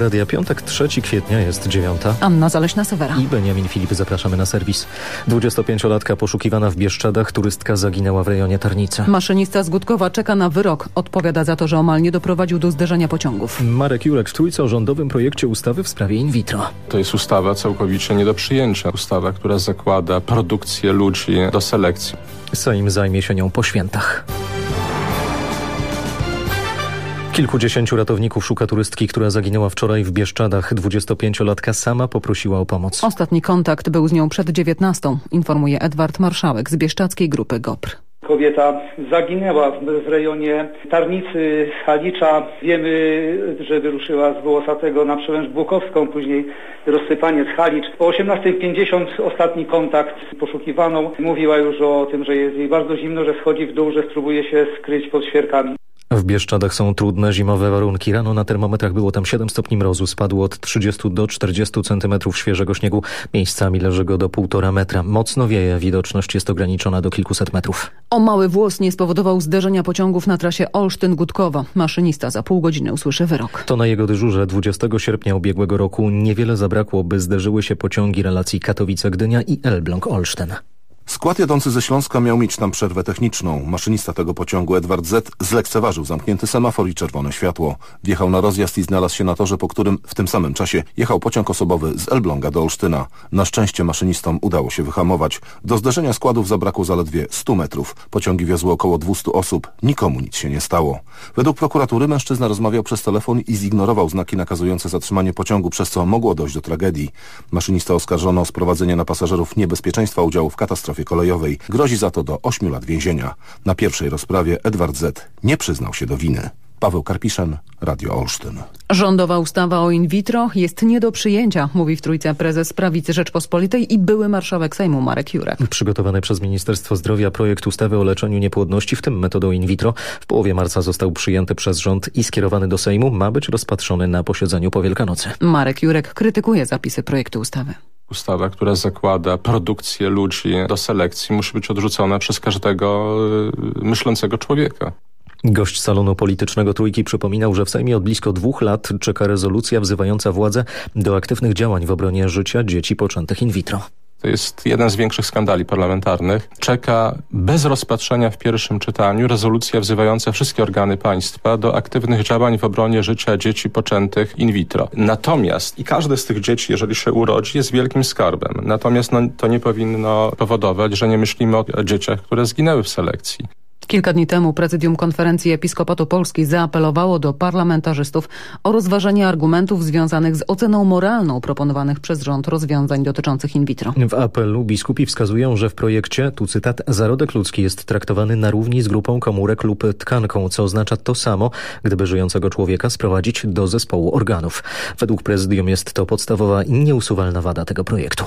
Radia Piątek, 3 kwietnia jest dziewiąta. Anna Zaleśna-Sewera. I Beniamin Filip, zapraszamy na serwis. 25-latka poszukiwana w Bieszczadach, turystka zaginęła w rejonie Tarnicy. Maszynista z Gutkowa czeka na wyrok. Odpowiada za to, że omal nie doprowadził do zderzenia pociągów. Marek Jurek w trójce o rządowym projekcie ustawy w sprawie in vitro. To jest ustawa całkowicie nie do przyjęcia. Ustawa, która zakłada produkcję ludzi do selekcji. Sejm zajmie się nią po świętach. Kilkudziesięciu ratowników szuka turystki, która zaginęła wczoraj w Bieszczadach. 25-latka sama poprosiła o pomoc. Ostatni kontakt był z nią przed 19, informuje Edward Marszałek z bieszczadzkiej grupy GOPR. Kobieta zaginęła w rejonie Tarnicy, Halicza. Wiemy, że wyruszyła z Wołosatego na przełęcz Błokowską, później rozsypanie z Halicz. O 18.50 ostatni kontakt z poszukiwaną. Mówiła już o tym, że jest jej bardzo zimno, że schodzi w dół, że spróbuje się skryć pod świerkami. W Bieszczadach są trudne zimowe warunki. Rano na termometrach było tam 7 stopni mrozu. Spadło od 30 do 40 centymetrów świeżego śniegu. Miejscami leży go do 1,5 metra. Mocno wieje. Widoczność jest ograniczona do kilkuset metrów. O mały włos nie spowodował zderzenia pociągów na trasie Olsztyn-Gutkowa. Maszynista za pół godziny usłyszy wyrok. To na jego dyżurze 20 sierpnia ubiegłego roku niewiele zabrakło, by zderzyły się pociągi relacji Katowice-Gdynia i Elbląg-Olsztyn. Skład jadący ze Śląska miał mieć tam przerwę techniczną. Maszynista tego pociągu Edward Z zlekceważył zamknięty semafor i czerwone światło. Wjechał na rozjazd i znalazł się na torze, po którym w tym samym czasie jechał pociąg osobowy z Elbląga do Olsztyna. Na szczęście maszynistom udało się wyhamować. Do zderzenia składów zabrakło zaledwie 100 metrów. Pociągi wiozły około 200 osób. Nikomu nic się nie stało. Według prokuratury mężczyzna rozmawiał przez telefon i zignorował znaki nakazujące zatrzymanie pociągu, przez co mogło dojść do tragedii. Maszynista oskarżono o sprowadzenie na pasażerów niebezpieczeństwa udziału w katastrofie kolejowej. Grozi za to do 8 lat więzienia. Na pierwszej rozprawie Edward Z. nie przyznał się do winy. Paweł Karpiszyn, Radio Olsztyn. Rządowa ustawa o in vitro jest nie do przyjęcia, mówi w trójce prezes Prawicy Rzeczpospolitej i były marszałek Sejmu Marek Jurek. Przygotowany przez Ministerstwo Zdrowia projekt ustawy o leczeniu niepłodności, w tym metodą in vitro, w połowie marca został przyjęty przez rząd i skierowany do Sejmu. Ma być rozpatrzony na posiedzeniu po Wielkanocy. Marek Jurek krytykuje zapisy projektu ustawy. Ustawa, która zakłada produkcję ludzi do selekcji, musi być odrzucona przez każdego y, myślącego człowieka. Gość salonu politycznego Trójki przypominał, że w Sejmie od blisko dwóch lat czeka rezolucja wzywająca władze do aktywnych działań w obronie życia dzieci poczętych in vitro. To jest jeden z większych skandali parlamentarnych. Czeka bez rozpatrzenia w pierwszym czytaniu rezolucja wzywająca wszystkie organy państwa do aktywnych działań w obronie życia dzieci poczętych in vitro. Natomiast i każde z tych dzieci, jeżeli się urodzi, jest wielkim skarbem. Natomiast no, to nie powinno powodować, że nie myślimy o dzieciach, które zginęły w selekcji. Kilka dni temu prezydium konferencji Episkopatu Polski zaapelowało do parlamentarzystów o rozważenie argumentów związanych z oceną moralną proponowanych przez rząd rozwiązań dotyczących in vitro. W apelu biskupi wskazują, że w projekcie, tu cytat, zarodek ludzki jest traktowany na równi z grupą komórek lub tkanką, co oznacza to samo, gdyby żyjącego człowieka sprowadzić do zespołu organów. Według prezydium jest to podstawowa i nieusuwalna wada tego projektu.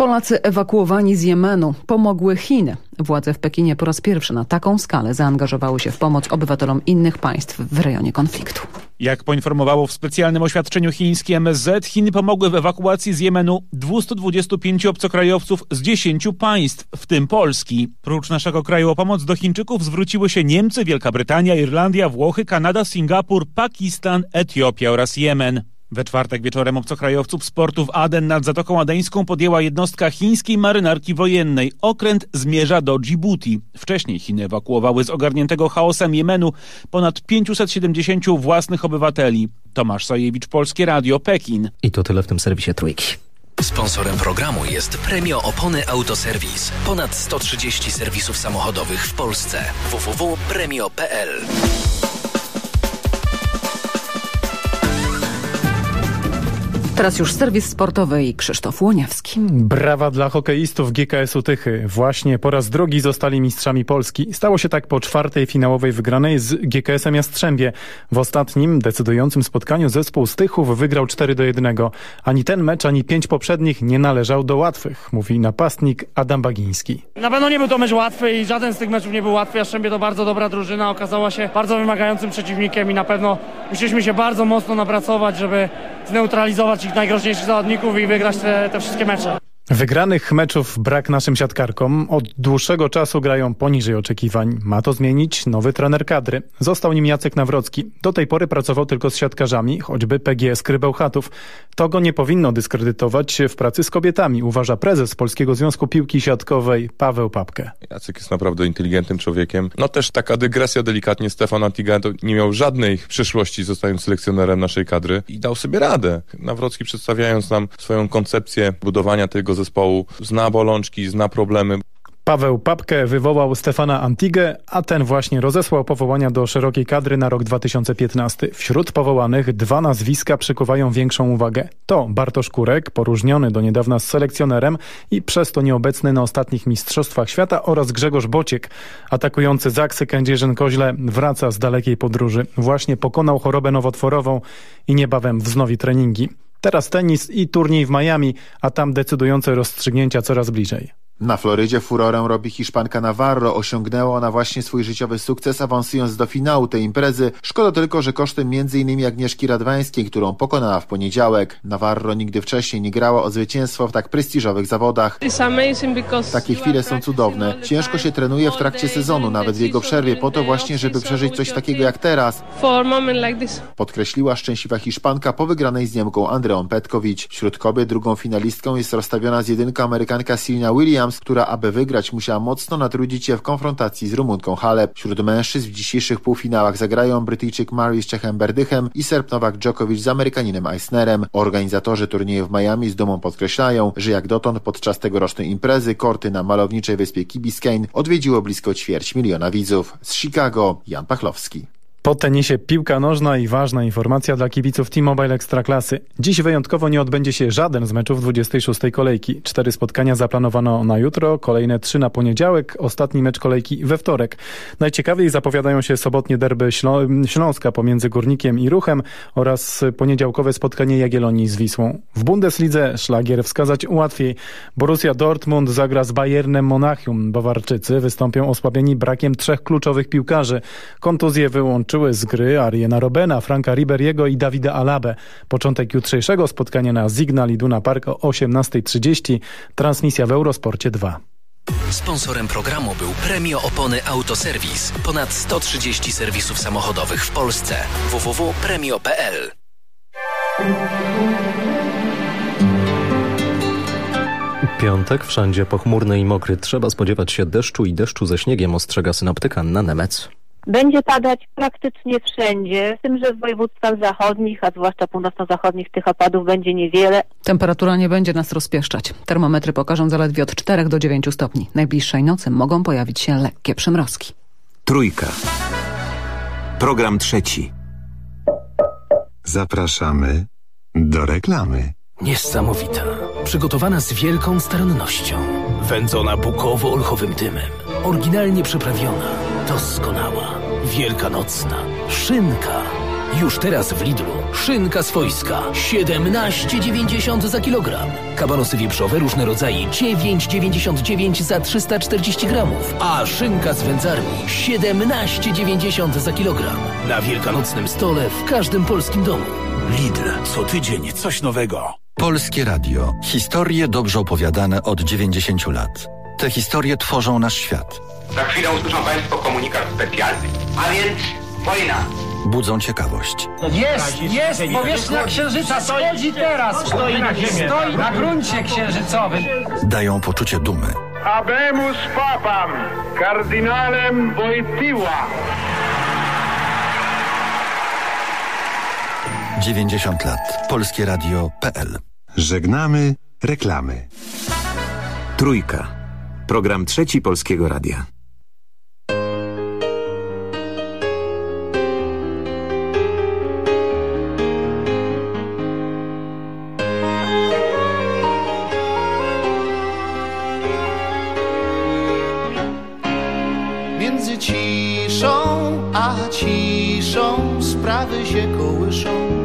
Polacy ewakuowani z Jemenu pomogły Chiny. Władze w Pekinie po raz pierwszy na taką skalę zaangażowały się w pomoc obywatelom innych państw w rejonie konfliktu. Jak poinformowało w specjalnym oświadczeniu chińskie MSZ, Chiny pomogły w ewakuacji z Jemenu 225 obcokrajowców z 10 państw, w tym Polski. Prócz naszego kraju o pomoc do Chińczyków zwróciły się Niemcy, Wielka Brytania, Irlandia, Włochy, Kanada, Singapur, Pakistan, Etiopia oraz Jemen. We czwartek wieczorem obcokrajowców z portu w Aden nad Zatoką Adeńską podjęła jednostka chińskiej marynarki wojennej. Okręt zmierza do Djibouti. Wcześniej Chiny ewakuowały z ogarniętego chaosem Jemenu ponad 570 własnych obywateli. Tomasz Sajewicz, Polskie Radio, Pekin. I to tyle w tym serwisie Trójki. Sponsorem programu jest Premio Opony Autoserwis. Ponad 130 serwisów samochodowych w Polsce. www.premio.pl Teraz już serwis sportowy i Krzysztof Łoniewski. Brawa dla hokeistów GKS-u Tychy. Właśnie po raz drugi zostali mistrzami Polski. Stało się tak po czwartej finałowej wygranej z GKS-em Jastrzębie. W ostatnim, decydującym spotkaniu zespół z Tychów wygrał 4 do 1. Ani ten mecz, ani pięć poprzednich nie należał do łatwych, mówi napastnik Adam Bagiński. Na pewno nie był to mecz łatwy i żaden z tych meczów nie był łatwy. Jastrzębie to bardzo dobra drużyna, okazała się bardzo wymagającym przeciwnikiem i na pewno musieliśmy się bardzo mocno napracować, żeby zneutralizować ich najgroźniejszych zawodników i wygrać te, te wszystkie mecze. Wygranych meczów brak naszym siatkarkom. Od dłuższego czasu grają poniżej oczekiwań. Ma to zmienić nowy trener kadry. Został nim Jacek Nawrocki. Do tej pory pracował tylko z siatkarzami, choćby PGS Krybełchatów. To go nie powinno dyskredytować w pracy z kobietami, uważa prezes Polskiego Związku Piłki Siatkowej Paweł Papkę. Jacek jest naprawdę inteligentnym człowiekiem. No też taka dygresja delikatnie. Stefan Antiga nie miał żadnej przyszłości zostając selekcjonerem naszej kadry i dał sobie radę. Nawrocki przedstawiając nam swoją koncepcję budowania tego zespołu, zna bolączki, zna problemy. Paweł Papkę wywołał Stefana Antigę, a ten właśnie rozesłał powołania do szerokiej kadry na rok 2015. Wśród powołanych dwa nazwiska przykuwają większą uwagę. To Bartosz Kurek, poróżniony do niedawna z selekcjonerem i przez to nieobecny na ostatnich Mistrzostwach Świata oraz Grzegorz Bociek. Atakujący Zaksy Kędzierzyn-Koźle wraca z dalekiej podróży. Właśnie pokonał chorobę nowotworową i niebawem wznowi treningi. Teraz tenis i turniej w Miami, a tam decydujące rozstrzygnięcia coraz bliżej. Na Florydzie furorę robi Hiszpanka Navarro. Osiągnęła ona właśnie swój życiowy sukces, awansując do finału tej imprezy. Szkoda tylko, że kosztem m.in. Agnieszki Radwańskiej, którą pokonała w poniedziałek. Navarro nigdy wcześniej nie grała o zwycięstwo w tak prestiżowych zawodach. Takie chwile są cudowne. Ciężko się trenuje w trakcie sezonu, nawet w jego przerwie, po to właśnie, żeby przeżyć coś takiego jak teraz. Podkreśliła szczęśliwa Hiszpanka po wygranej z Niemką Andreą Petkowicz. Wśród kobiet drugą finalistką jest rozstawiona z jedynką Amerykanka Serena Williams, która aby wygrać musiała mocno natrudzić się w konfrontacji z Rumunką Halep. Wśród mężczyzn w dzisiejszych półfinałach zagrają Brytyjczyk Murray z Czechem Berdychem i Serb Nowak Djokovic z Amerykaninem Eisnerem. Organizatorzy turnieju w Miami z dumą podkreślają, że jak dotąd podczas tegorocznej imprezy korty na malowniczej wyspie Key odwiedziło blisko ćwierć miliona widzów. Z Chicago Jan Pachlowski. Po tenisie piłka nożna i ważna informacja dla kibiców T-Mobile Ekstraklasy. Dziś wyjątkowo nie odbędzie się żaden z meczów 26. kolejki. Cztery spotkania zaplanowano na jutro, kolejne trzy na poniedziałek, ostatni mecz kolejki we wtorek. Najciekawiej zapowiadają się sobotnie derby Ślą Śląska pomiędzy Górnikiem i Ruchem oraz poniedziałkowe spotkanie Jagiellonii z Wisłą. W Bundeslidze szlagier wskazać łatwiej. Borussia Dortmund zagra z Bayernem Monachium. Bawarczycy wystąpią osłabieni brakiem trzech kluczowych piłkarzy. Kontuzje wyłączy wyłączyły z gry Ariena Robena, Franka Riberiego i Dawida Alabę. Początek jutrzejszego spotkania na Signal Iduna Park o 18.30. Transmisja w Eurosporcie 2. Sponsorem programu był Premio Opony Autoserwis. Ponad 130 serwisów samochodowych w Polsce. www.premio.pl Piątek wszędzie pochmurny i mokry. Trzeba spodziewać się deszczu i deszczu ze śniegiem, ostrzega synoptyka na Nemec. Będzie padać praktycznie wszędzie, z tym, że w województwach zachodnich, a zwłaszcza północno-zachodnich tych opadów będzie niewiele. Temperatura nie będzie nas rozpieszczać. Termometry pokażą zaledwie od 4 do 9 stopni. Najbliższej nocy mogą pojawić się lekkie przymrozki. Trójka. Program trzeci. Zapraszamy do reklamy. Niesamowita. Przygotowana z wielką starannością. Wędzona bukowo-olchowym dymem. Oryginalnie przyprawiona. Doskonała. Wielkanocna. Szynka. Już teraz w Lidlu. Szynka swojska. 17,90 za kilogram. Kabanosy wieprzowe różne rodzaje. 9,99 za 340 gramów. A szynka z wędzarni. 17,90 za kilogram. Na wielkanocnym stole w każdym polskim domu. Lidl. Co tydzień coś nowego. Polskie Radio. Historie dobrze opowiadane od 90 lat. Te historie tworzą nasz świat. Za chwilę usłyszą Państwo komunikat specjalny. A więc wojna. Budzą ciekawość. Jest, jest, powierzchnia księżyca stoi teraz, stoi na ziemi, stoi na gruncie księżycowym. Dają poczucie dumy. Abemus papam, kardynalem Wojtyła. 90 lat. Polskie Radio.pl Żegnamy reklamy. Trójka. Program trzeci Polskiego Radia. Między ciszą a ciszą sprawy się kołyszą.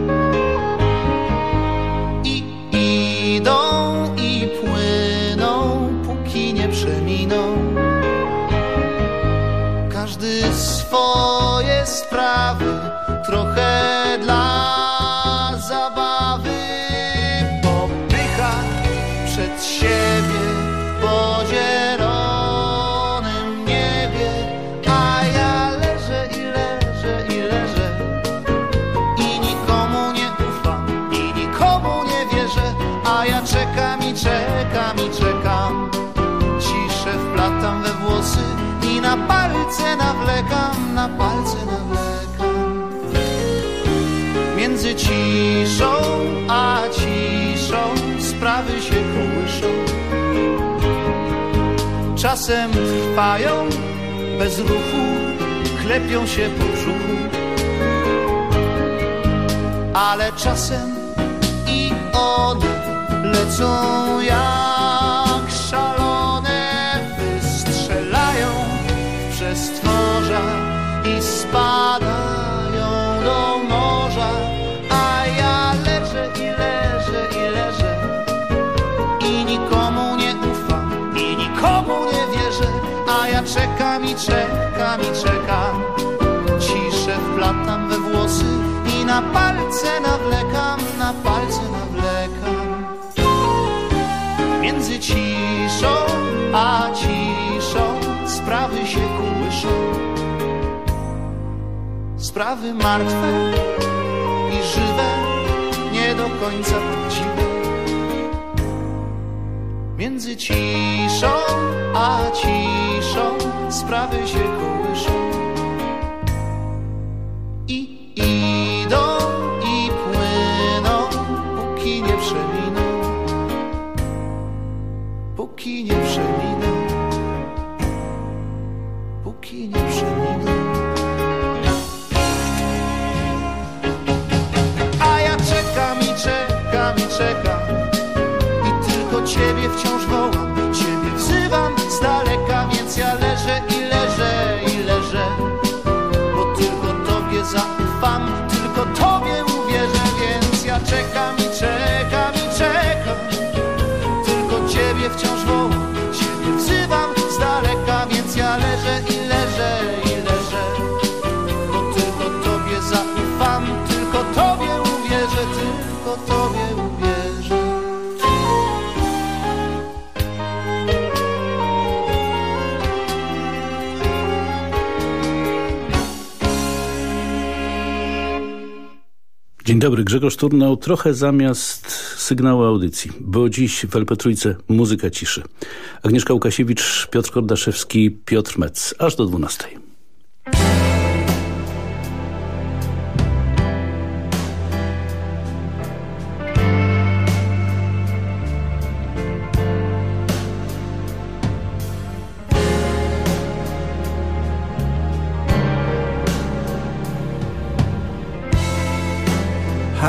Czekam i czekam. Ciszę wplatam we włosy i na palce nawlekam, na palce nawlekam. Między ciszą a ciszą sprawy się kołyszą. Czasem trwają bez ruchu, klepią się po brzuchu. Ale czasem i one lecą jak szalone, wystrzelają przez tworza i spadają do morza, a ja leżę i leżę i leżę i nikomu nie ufam i nikomu nie wierzę, a ja czekam i czekam i czekam. Ciszę wplatam we włosy i na palce nawlekam, ciszą a ciszą sprawy się kołyszą. Sprawy martwe i żywe, nie do końca prawdziwe. Między ciszą a ciszą sprawy się kołyszą. Więc Dzień dobry, Grzegorz Turnał, trochę zamiast sygnału audycji, bo dziś w LP Trójce muzyka ciszy. Agnieszka Łukasiewicz, Piotr Kordaszewski, Piotr Metz, aż do 12.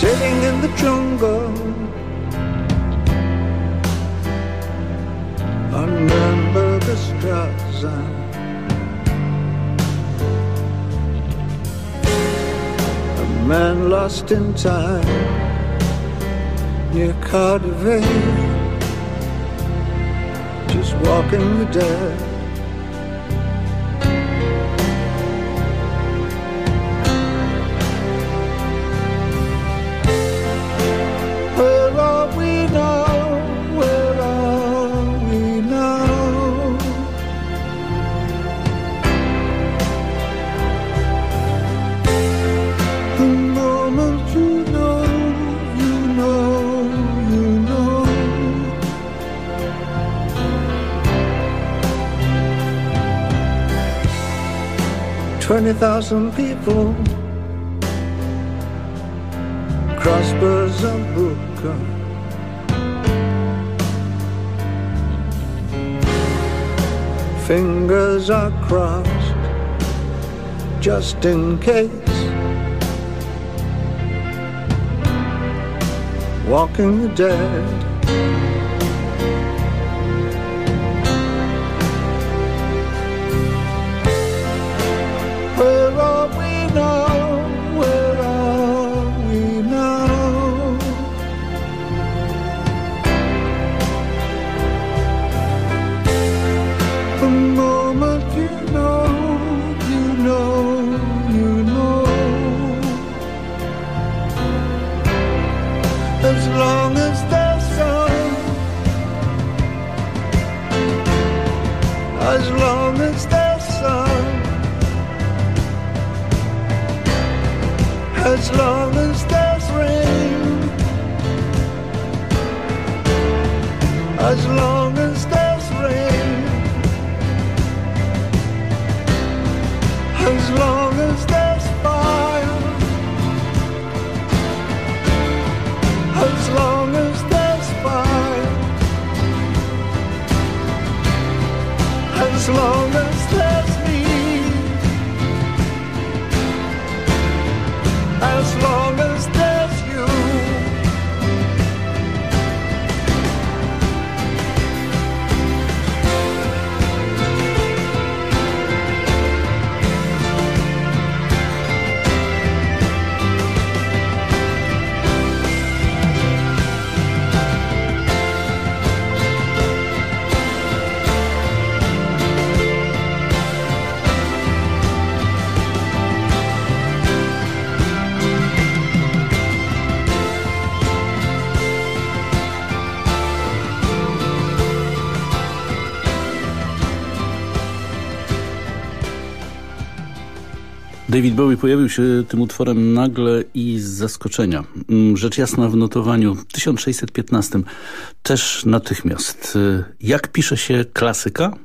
Sitting in the jungle on Nürnberger Straße. A man lost in time near Cardiff, just walking the dead. 20,000 people. Crossbows are broken. Fingers are crossed just in case. Walking the dead. David Bowie pojawił się tym utworem nagle i z zaskoczenia. Mm, rzecz jasna w notowaniu 1615 też natychmiast. Y, jak pisze się klasyka?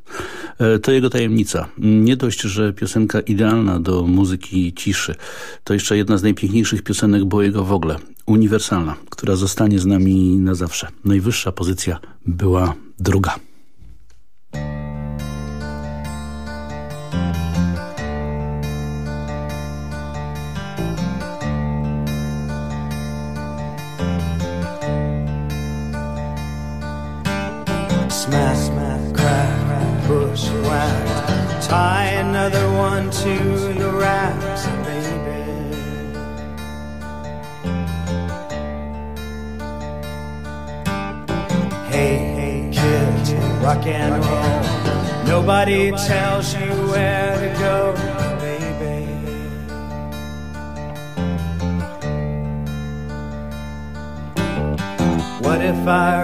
Y, to jego tajemnica. Nie dość, że piosenka idealna do muzyki ciszy. To jeszcze jedna z najpiękniejszych piosenek Bowiego w ogóle. Uniwersalna, która zostanie z nami na zawsze. Najwyższa pozycja była druga. Tells you where to go, baby. What if I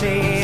say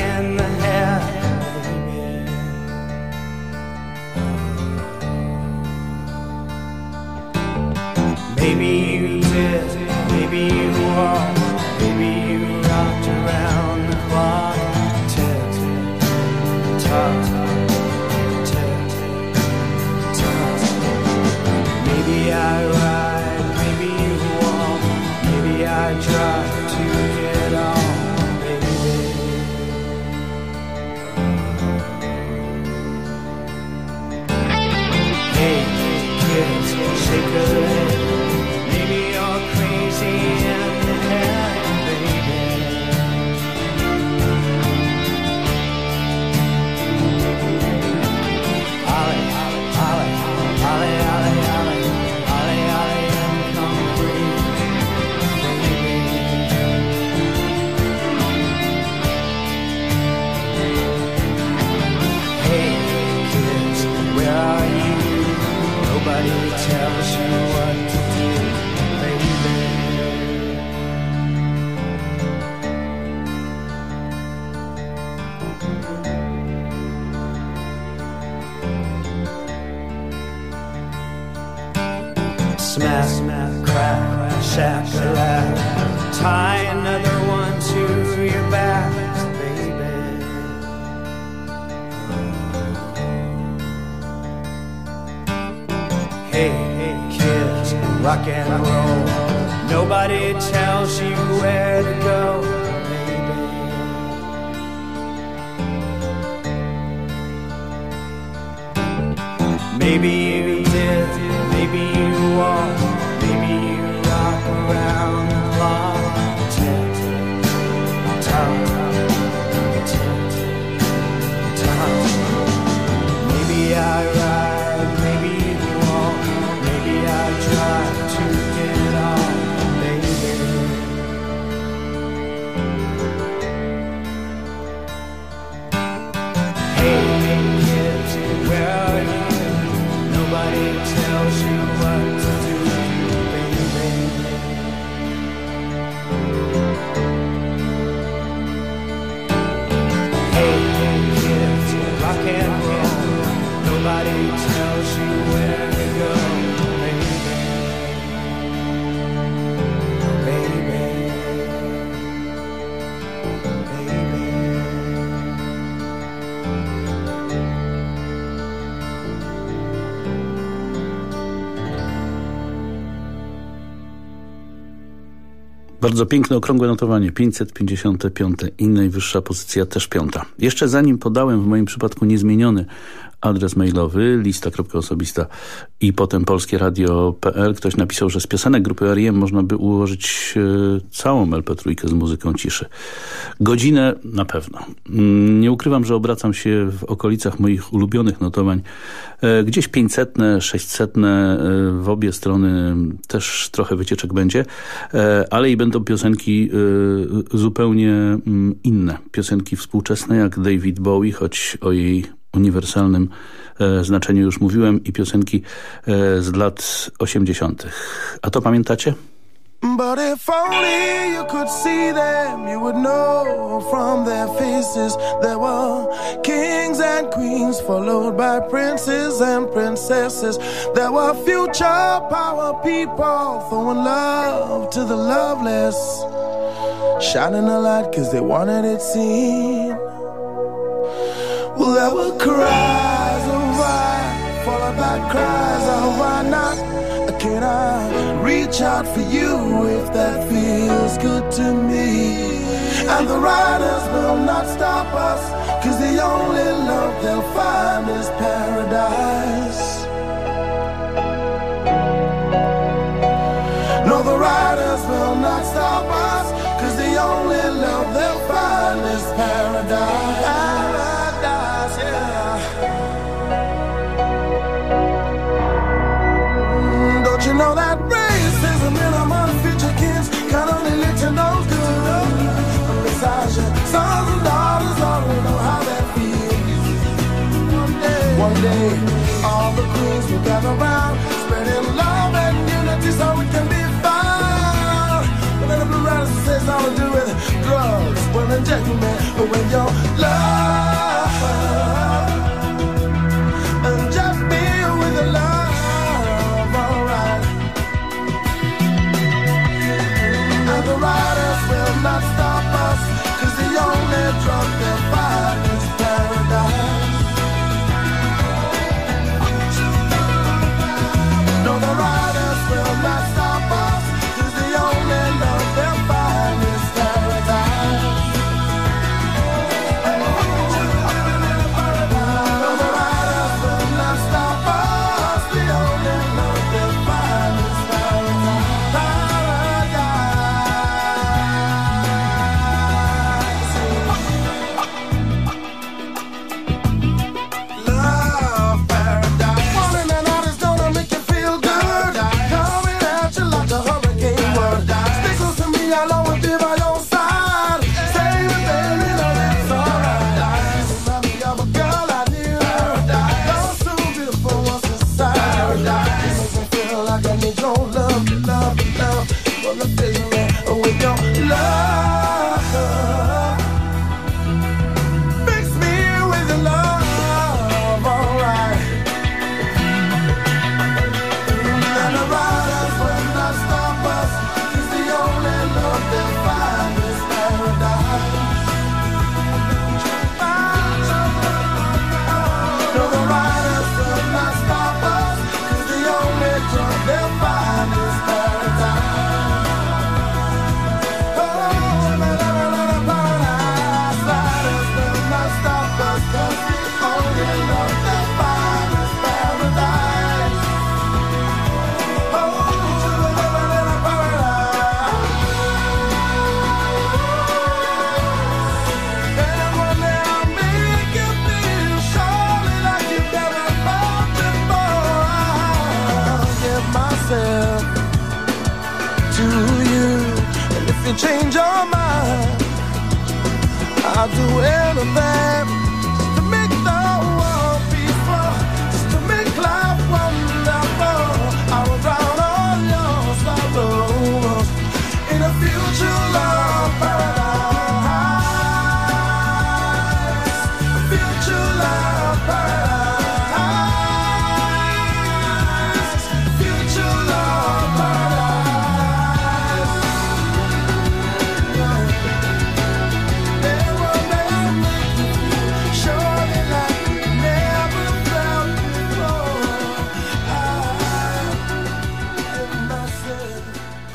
Bardzo piękne, okrągłe notowanie. 555 i najwyższa pozycja też piąta. Jeszcze zanim podałem w moim przypadku niezmieniony adres mailowy lista.osobista i potem polskieradio.pl ktoś napisał, że z piosenek grupy R.E.M. można by ułożyć e, całą LP3 z muzyką ciszy. Godzinę na pewno. Mm, nie ukrywam, że obracam się w okolicach moich ulubionych notowań. E, gdzieś 500, 600 e, w obie strony też trochę wycieczek będzie, ale i będą piosenki e, zupełnie mm, inne. Piosenki współczesne jak David Bowie, choć o jej uniwersalnym e, znaczeniu już mówiłem i piosenki e, z lat 80. A to pamiętacie? But if only you could see them, you would know from their faces there were kings and queens, followed by princes and princesses. There were future power people throwing love to the loveless, shining a light cause they wanted it seen. Well, there were cries of why, followed by cries of why not. Can I reach out for you if that feels good to me? And the riders will not stop us, cause the only love they'll find is paradise. No, the riders will not stop us, cause the only love they'll find is paradise. Paradise, yeah. Mm, Don't you know that around, spreading love and unity so we can be found. But then the blue rider says I will do it. Drugs, women, gentlemen, but when your love. not stop us Cause the only drug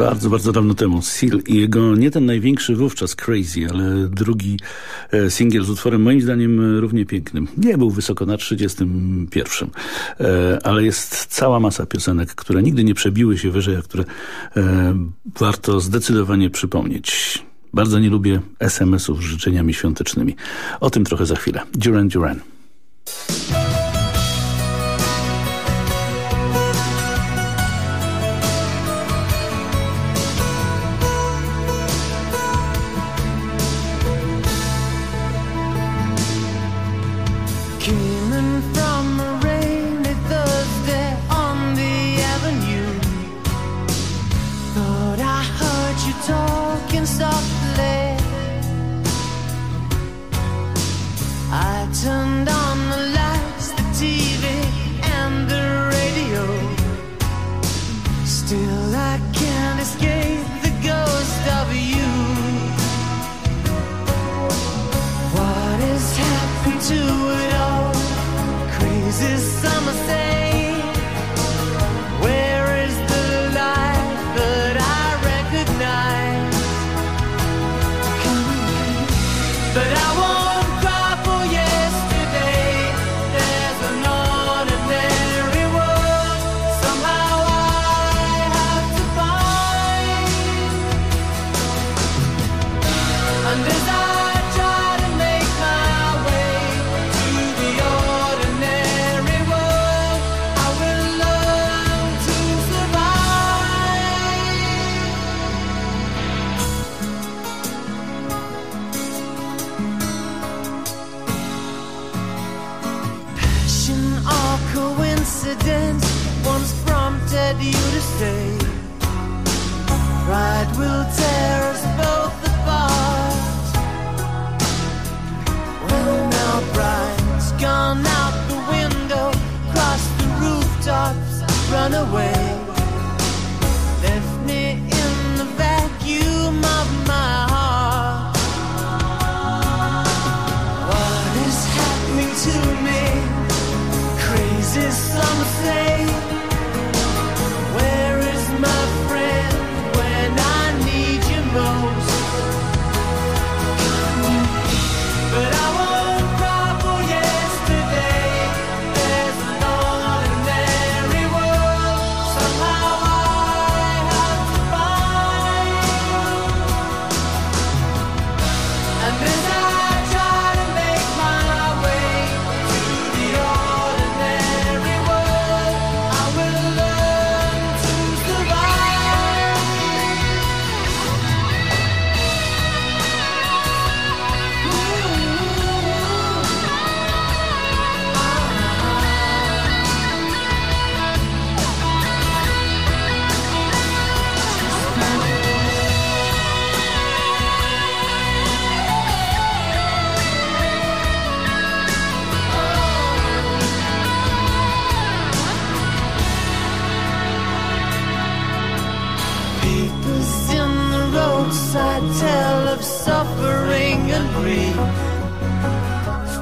Bardzo, bardzo dawno temu. Seal i jego, nie ten największy wówczas Crazy, ale drugi e, singiel z utworem moim zdaniem równie pięknym. Nie był wysoko na 31, e, ale jest cała masa piosenek, które nigdy nie przebiły się wyżej, a które e, warto zdecydowanie przypomnieć. Bardzo nie lubię SMS-ów z życzeniami świątecznymi. O tym trochę za chwilę. Duran Duran.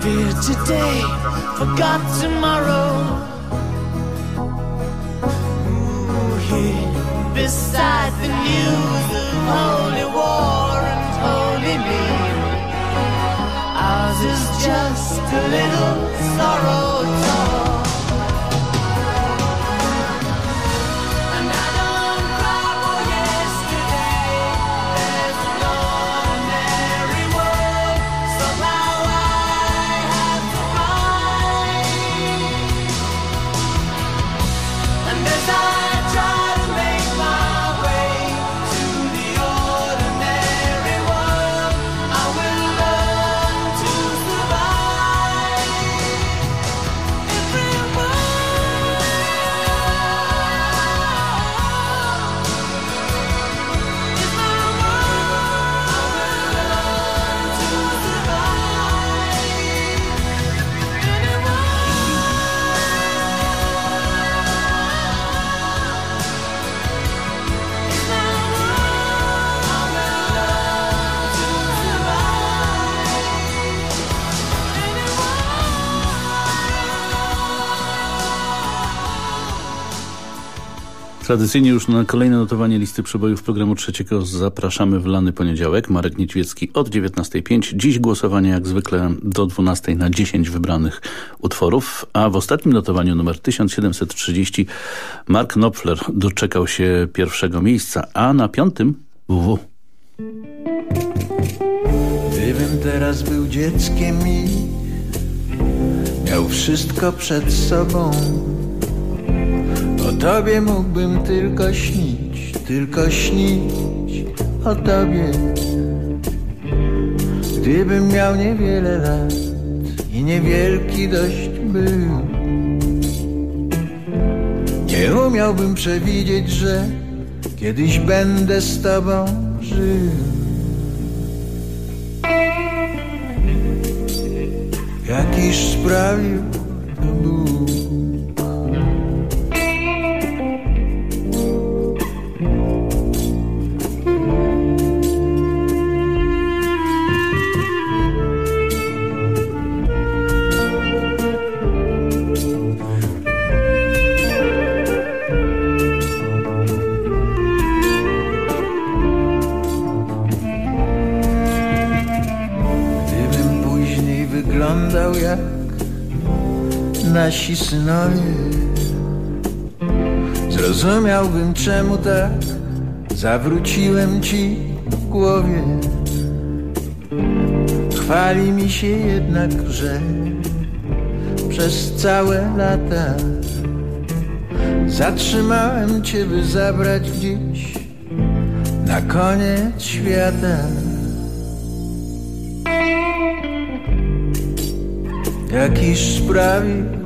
Fear today, forgot tomorrow. Ooh, here, beside the news of holy war and holy me, ours is just a little sorrow. Tradycyjnie już na kolejne notowanie listy przebojów programu trzeciego zapraszamy w lany poniedziałek. Marek Niedźwiecki od 19.05. Dziś głosowanie jak zwykle do 12 na 10 wybranych utworów, a w ostatnim notowaniu numer 1730 Mark Knopfler doczekał się pierwszego miejsca, a na piątym WW. Gdybym teraz był dzieckiem i miał wszystko przed sobą tobie mógłbym tylko śnić, tylko śnić o tobie. Gdybym miał niewiele lat i niewielki dość był, nie umiałbym przewidzieć, że kiedyś będę z tobą żył. Jakiż sprawił nasi synowie. Zrozumiałbym czemu tak zawróciłem ci w głowie. Chwali mi się jednak, że przez całe lata Zatrzymałem cię, by zabrać gdzieś na koniec świata. Jakiś sprawił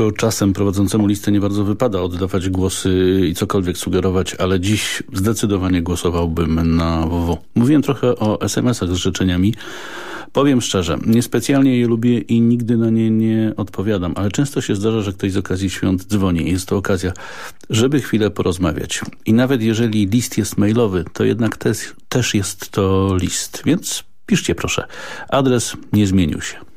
jako czasem prowadzącemu listę nie bardzo wypada oddawać głosy i cokolwiek sugerować, ale dziś zdecydowanie głosowałbym na WW. Mówiłem trochę o SMS-ach z życzeniami. Powiem szczerze, niespecjalnie je lubię i nigdy na nie nie odpowiadam, ale często się zdarza, że ktoś z okazji świąt dzwoni. Jest to okazja, żeby chwilę porozmawiać. I nawet jeżeli list jest mailowy, to jednak też jest to list, więc piszcie proszę. Adres nie zmienił się.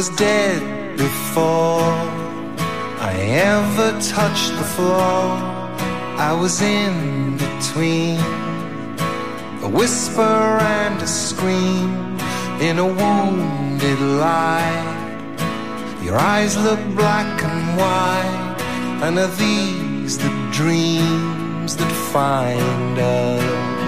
Was dead before I ever touched the floor. I was in between a whisper and a scream in a wounded lie. Your eyes look black and white, and are these the dreams that find us?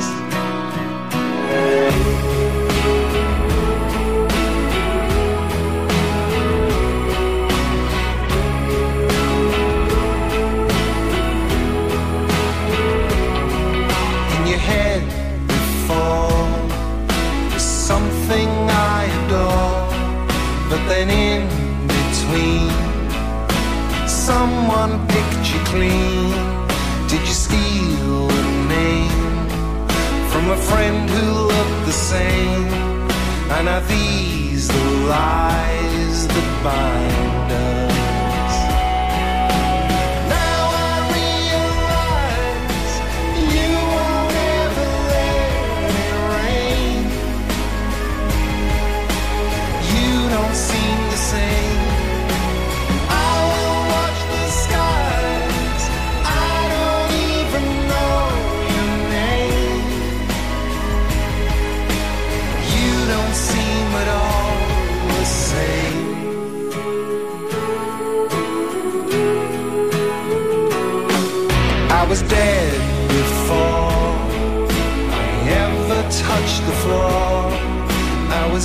Picked you clean. Did you steal a name from a friend who looked the same? And are these the lies that bind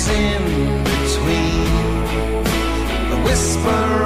in between. A whisper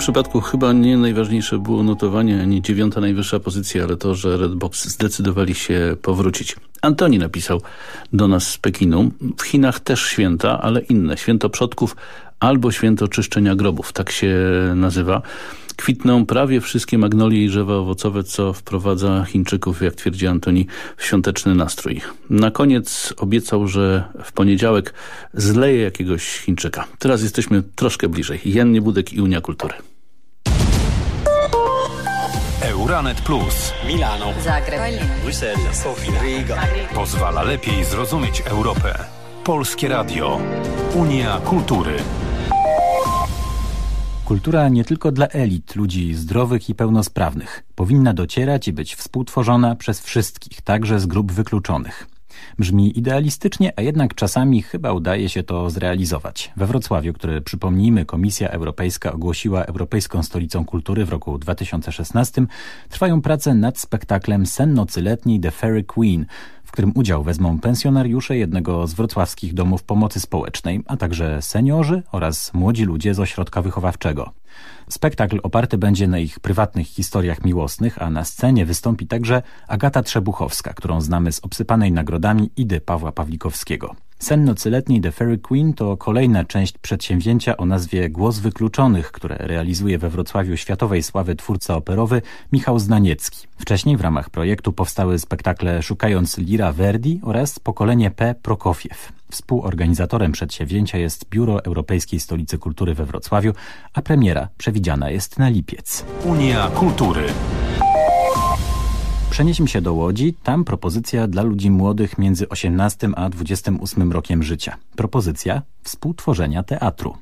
przypadku chyba nie najważniejsze było notowanie, ani dziewiąta najwyższa pozycja, ale to, że Redbox zdecydowali się powrócić. Antoni napisał do nas z Pekinu. W Chinach też święta, ale inne. Święto przodków albo święto czyszczenia grobów, tak się nazywa. Kwitną prawie wszystkie magnolie i drzewa owocowe, co wprowadza Chińczyków, jak twierdzi Antoni, w świąteczny nastrój. Na koniec obiecał, że w poniedziałek zleje jakiegoś Chińczyka. Teraz jesteśmy troszkę bliżej. Jan Niebudek i Unia Kultury. Euranet Plus. Milano. Zagreb. Bruksela. Sofia. Riga. Pozwala lepiej zrozumieć Europę. Polskie Radio. Unia Kultury. Kultura nie tylko dla elit, ludzi zdrowych i pełnosprawnych. Powinna docierać i być współtworzona przez wszystkich, także z grup wykluczonych. Brzmi idealistycznie, a jednak czasami chyba udaje się to zrealizować. We Wrocławiu, który przypomnijmy Komisja Europejska ogłosiła Europejską Stolicą Kultury w roku 2016, trwają prace nad spektaklem Sen nocy letniej The Fairy Queen, w którym udział wezmą pensjonariusze jednego z wrocławskich domów pomocy społecznej, a także seniorzy oraz młodzi ludzie z ośrodka wychowawczego. Spektakl oparty będzie na ich prywatnych historiach miłosnych, a na scenie wystąpi także Agata Trzebuchowska, którą znamy z obsypanej nagrodami Idy Pawła Pawlikowskiego. Sen nocyletni The Fairy Queen to kolejna część przedsięwzięcia o nazwie Głos Wykluczonych, które realizuje we Wrocławiu światowej sławy twórca operowy Michał Znaniecki. Wcześniej w ramach projektu powstały spektakle Szukając Lira Verdi oraz Pokolenie P. Prokofiew. Współorganizatorem przedsięwzięcia jest Biuro Europejskiej Stolicy Kultury we Wrocławiu, a premiera przewidziana jest na lipiec. Unia Kultury. Przenieśmy się do Łodzi. Tam propozycja dla ludzi młodych między 18 a 28 rokiem życia. Propozycja współtworzenia teatru.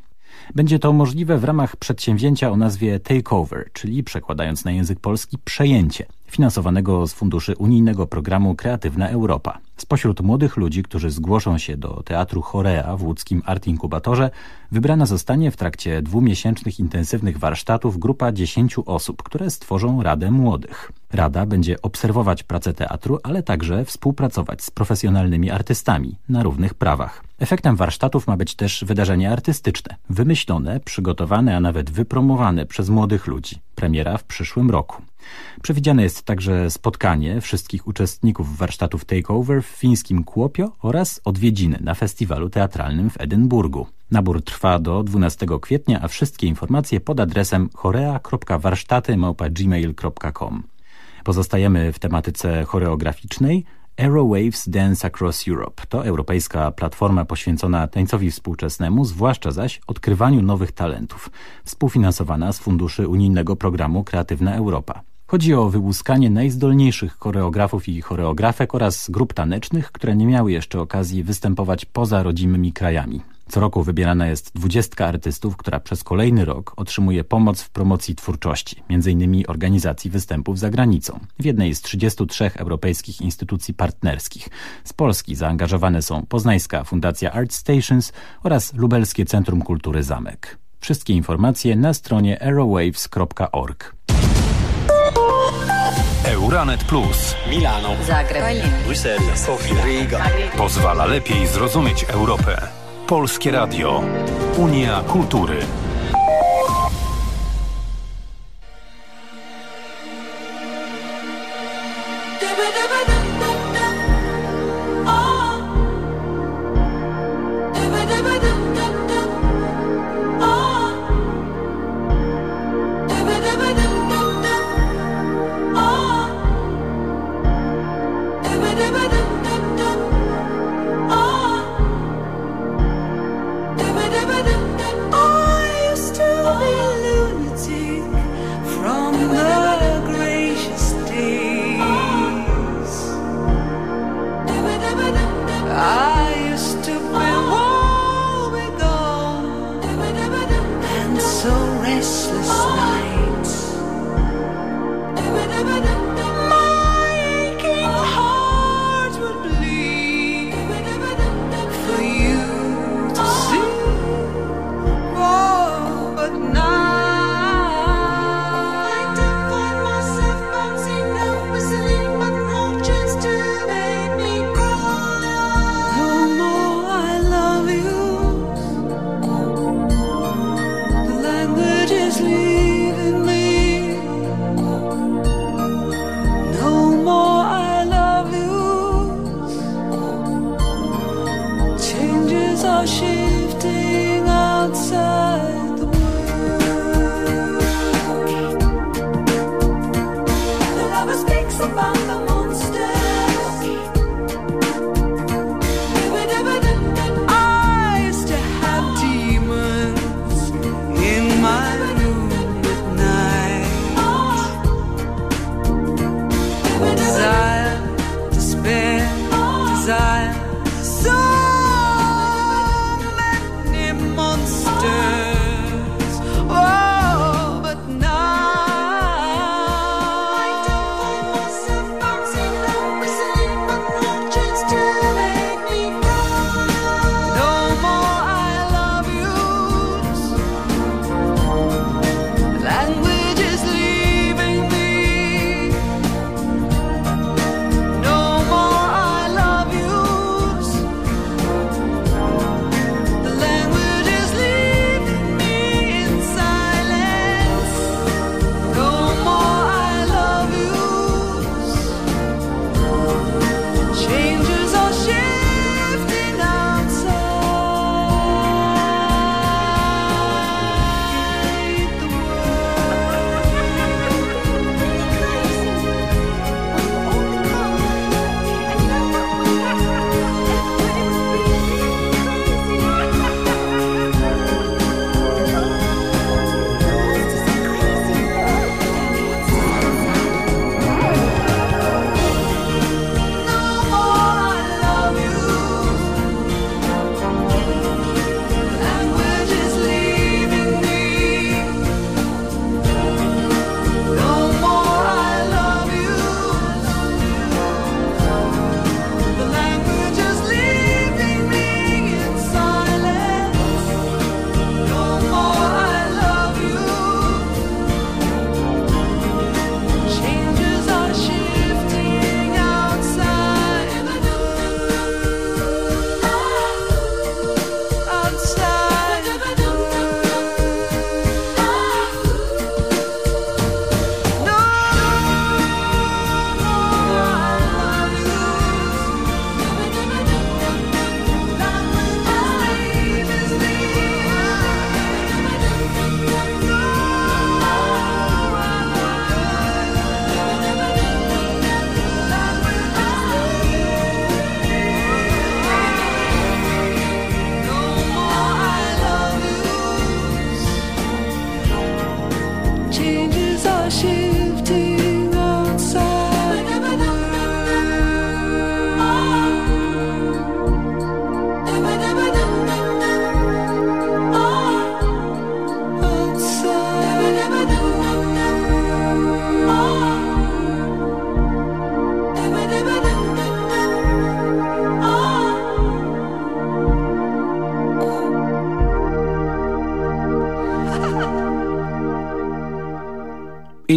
Będzie to możliwe w ramach przedsięwzięcia o nazwie Takeover, czyli przekładając na język polski przejęcie, finansowanego z funduszy unijnego programu Kreatywna Europa. Spośród młodych ludzi, którzy zgłoszą się do Teatru Chorea w łódzkim Art Inkubatorze, wybrana zostanie w trakcie dwumiesięcznych intensywnych warsztatów grupa dziesięciu osób, które stworzą Radę Młodych. Rada będzie obserwować pracę teatru, ale także współpracować z profesjonalnymi artystami na równych prawach. Efektem warsztatów ma być też wydarzenie artystyczne, wymyślone, przygotowane, a nawet wypromowane przez młodych ludzi. Premiera w przyszłym roku. Przewidziane jest także spotkanie wszystkich uczestników warsztatów Takeover w fińskim Kłopio oraz odwiedziny na festiwalu teatralnym w Edynburgu. Nabór trwa do 12 kwietnia, a wszystkie informacje pod adresem chorea.warsztaty.gmail.com Pozostajemy w tematyce choreograficznej. Aerowaves Dance Across Europe to europejska platforma poświęcona tańcowi współczesnemu, zwłaszcza zaś odkrywaniu nowych talentów, współfinansowana z funduszy unijnego programu Kreatywna Europa. Chodzi o wyłuskanie najzdolniejszych choreografów i choreografek oraz grup tanecznych, które nie miały jeszcze okazji występować poza rodzimymi krajami. Co roku wybierana jest dwudziestka artystów, która przez kolejny rok otrzymuje pomoc w promocji twórczości, m.in. organizacji występów za granicą, w jednej z 33 europejskich instytucji partnerskich. Z Polski zaangażowane są Poznańska Fundacja Art Stations oraz Lubelskie Centrum Kultury Zamek. Wszystkie informacje na stronie aerowaves.org. Euranet Plus. Milano. Zagreb. Bruxelles. Sofia. Riga. Pozwala lepiej zrozumieć Europę. Polskie Radio. Unia Kultury.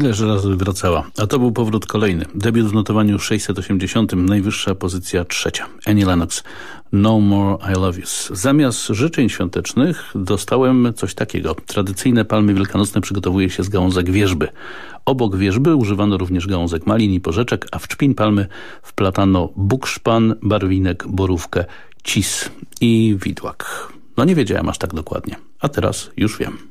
Ileż razy wracała. A to był powrót kolejny. Debiut w notowaniu 680, najwyższa pozycja trzecia. Annie Lennox, No More I Love You. Zamiast życzeń świątecznych dostałem coś takiego. Tradycyjne palmy wielkanocne przygotowuje się z gałązek wierzby. Obok wierzby używano również gałązek malin i porzeczek, a w czpin palmy wplatano bukszpan, barwinek, borówkę, cis i widłak. No nie wiedziałem aż tak dokładnie. A teraz już wiem.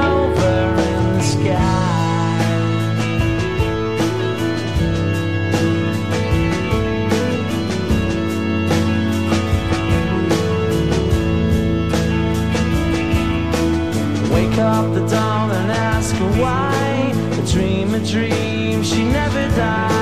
dream, she never died.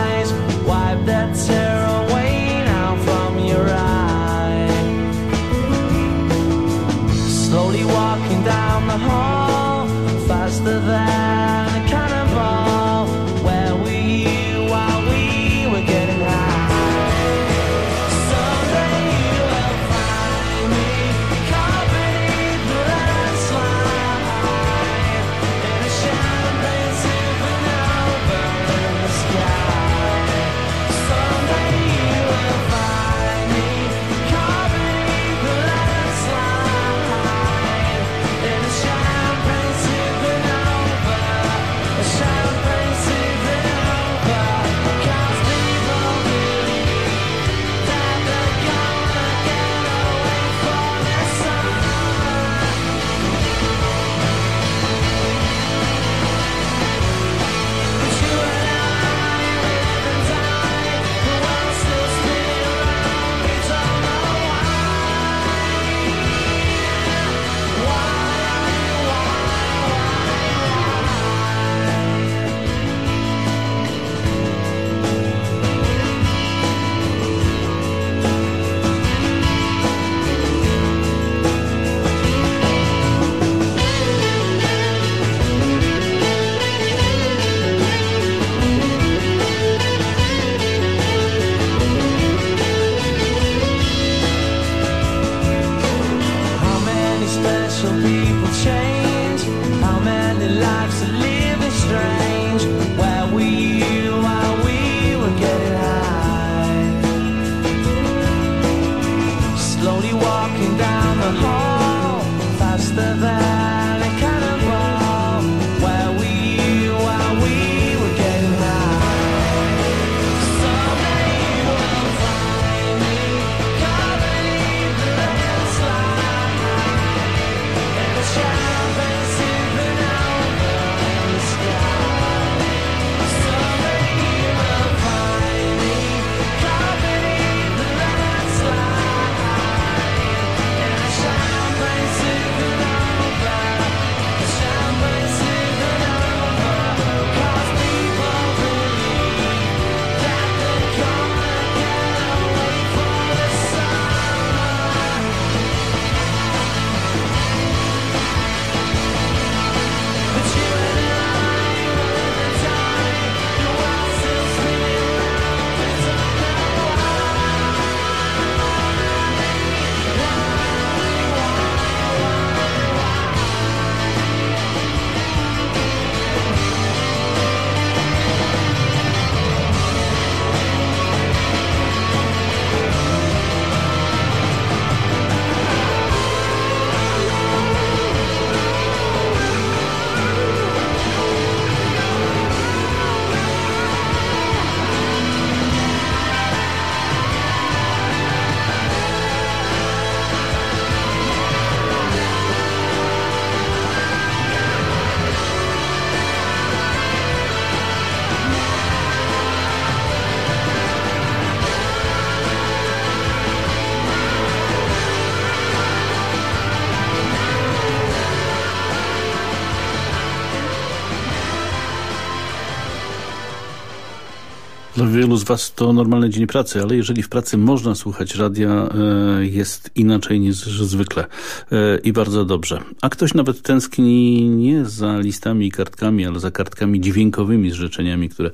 Dla wielu z Was to normalny dzień pracy, ale jeżeli w pracy można słuchać radia, e, jest inaczej niż zwykle E, i bardzo dobrze. A ktoś nawet tęskni nie za listami i kartkami, ale za kartkami dźwiękowymi z życzeniami, które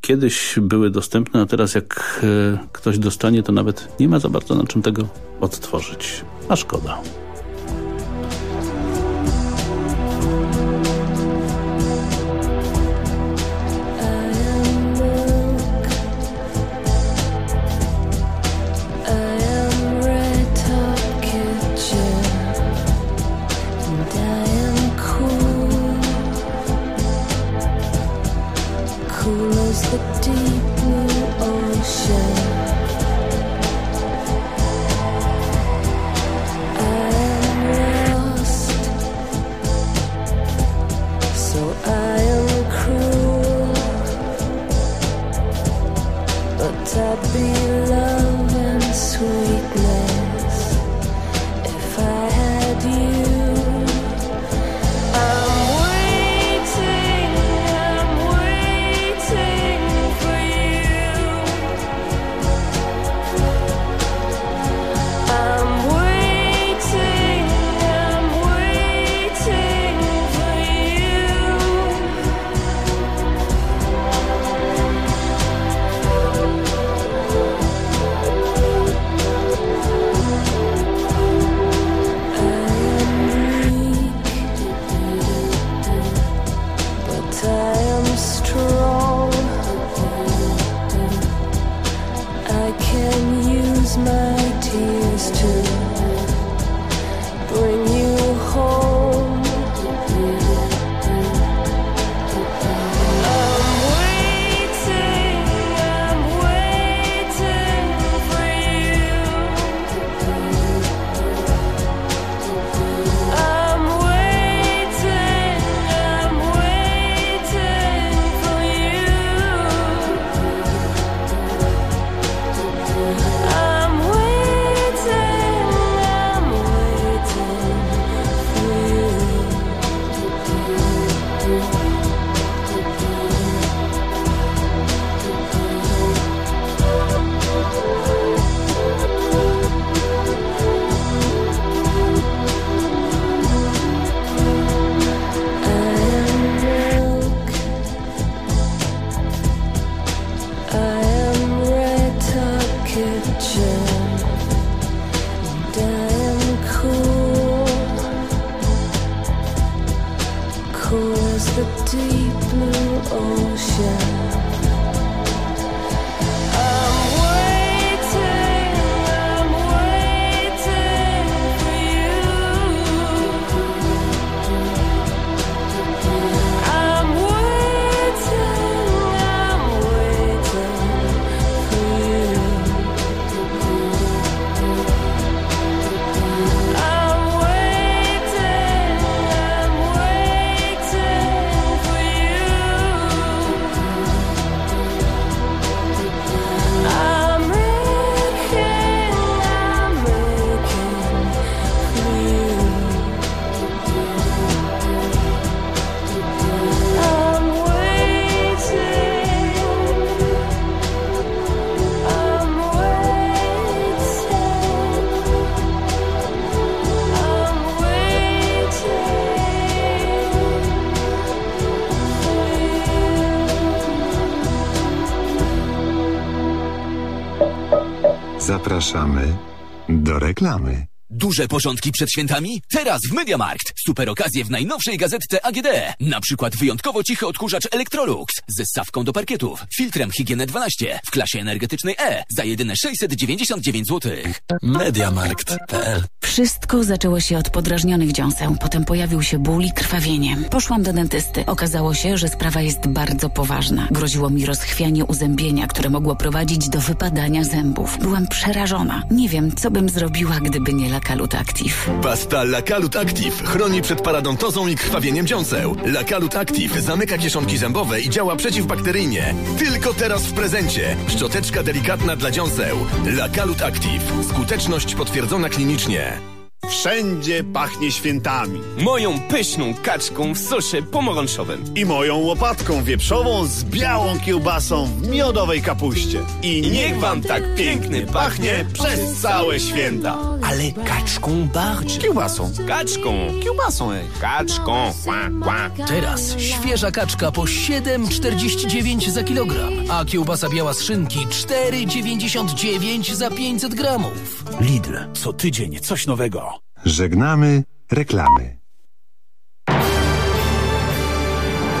kiedyś były dostępne, a teraz jak e, ktoś dostanie, to nawet nie ma za bardzo na czym tego odtworzyć. A szkoda. My reklamy. Duże porządki przed świętami? Teraz w Mediamarkt. Super okazje w najnowszej gazetce AGD. Na przykład wyjątkowo cichy odkurzacz Electrolux ze ssawką do parkietów, filtrem Higienę 12 w klasie energetycznej E za jedyne 699 zł. Mediamarkt.pl Wszystko zaczęło się od podrażnionych dziąseł. Potem pojawił się ból i krwawienie. Poszłam do dentysty. Okazało się, że sprawa jest bardzo poważna. Groziło mi rozchwianie uzębienia, które mogło prowadzić do wypadania zębów. Byłam przerażona. Nie wiem, co bym zrobiła, gdyby nie Lakalut Active. Pasta Lakalut Active chroni przed paradontozą i krwawieniem dziąseł. Lakalut Active zamyka kieszonki zębowe i działa przeciwbakteryjnie. Tylko teraz w prezencie. Szczoteczka delikatna dla dziąseł. Lakalut Active. Skuteczność potwierdzona klinicznie. Wszędzie pachnie świętami. Moją pyszną kaczką w sosie pomarańczowym. I moją łopatką wieprzową z białą kiełbasą w miodowej kapuście. I niech wam tak pięknie pachnie przez całe święta. Ale kaczką bardziej. Kiełbasą. Kaczką. Kiełbasą, ej. Kaczką. Kwa, kwa. Teraz świeża kaczka po 7,49 za kilogram, a kiełbasa biała z szynki 4,99 za 500 gramów. Lidl, co tydzień coś nowego. Żegnamy reklamy.